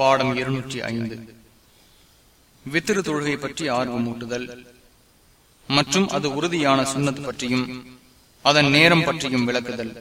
பாடம் இருநூற்றி ஐந்து. வித்திரு தொழுகை பற்றி ஆர்வமூட்டுதல் மற்றும் அது உறுதியான சுண்ணத்து பற்றியும் அதன் நேரம் பற்றியும் விளக்குதல்.